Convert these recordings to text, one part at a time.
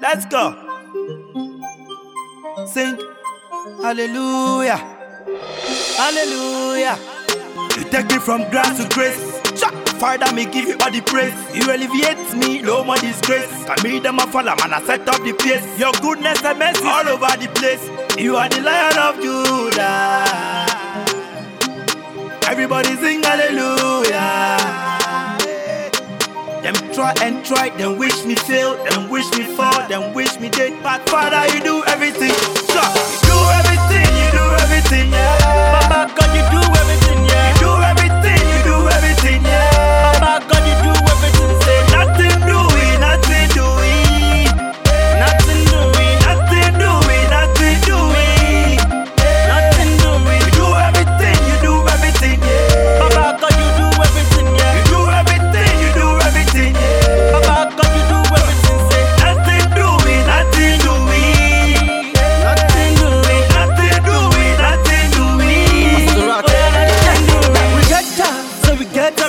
Let's go. Sing. Hallelujah. Hallelujah. You take me from grass to grace. Father, me give you all the praise. You alleviate me, no more disgrace. Can me them a follow, man, I set up the pace. Your goodness and mercy all over the place. You are the lion of Judah. Everybody's sing Try and try, them wish me fail, them wish me fall, them wish me dead. But Father, you do everything. Everything, you do everything,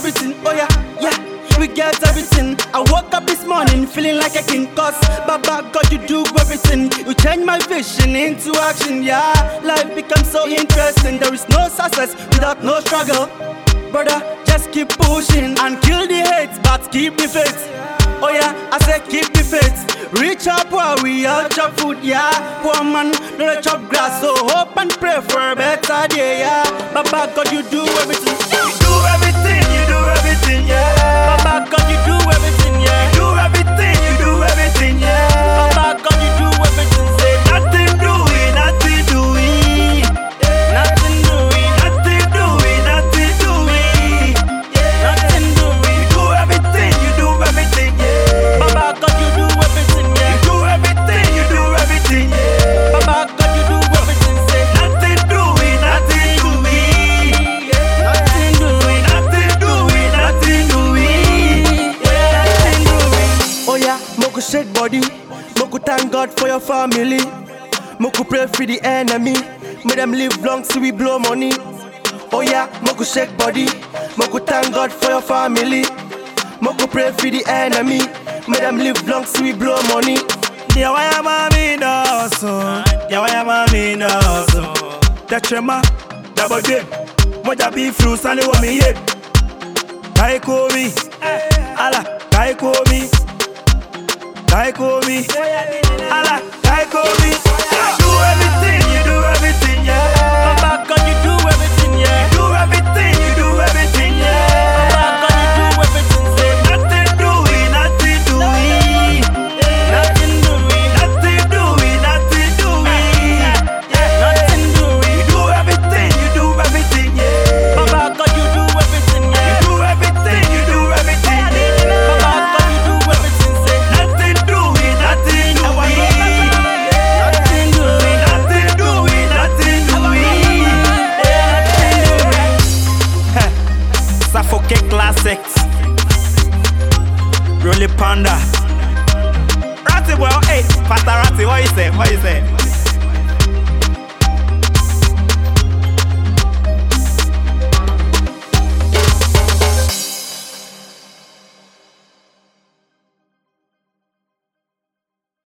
everything. Oh yeah, yeah, we get everything. I woke up this morning feeling like a king, cause Baba God, you do everything. You change my vision into action, yeah. Life becomes so interesting. There is no success without no struggle. Brother, just keep pushing and kill the hate, but keep the faith. Oh yeah, I say keep the faith. Reach up while we all chop food, yeah. Poor man, dey chop grass, so hope and pray for a better day, yeah. Baba God, you do everything. Yeah, Moku shake body. Moku thank God for your family. Moku pray for the enemy. Make them live long so we blow money. Oh yeah, Moku shake body. Moku thank God for your family. Moku pray for the enemy. Make them live long so we blow money. Yawa ya mami noso, yawa ya mami noso. Tetrema, double dip, moja be fruit sani wa mi ye. Kai komi, ala, kai komi, kai komi, oh, ala, kai komi. You do everything, you do Suffocate classics. Rolly Panda. Ratty boy, hey, Pastor Ratty, what you say? What you say?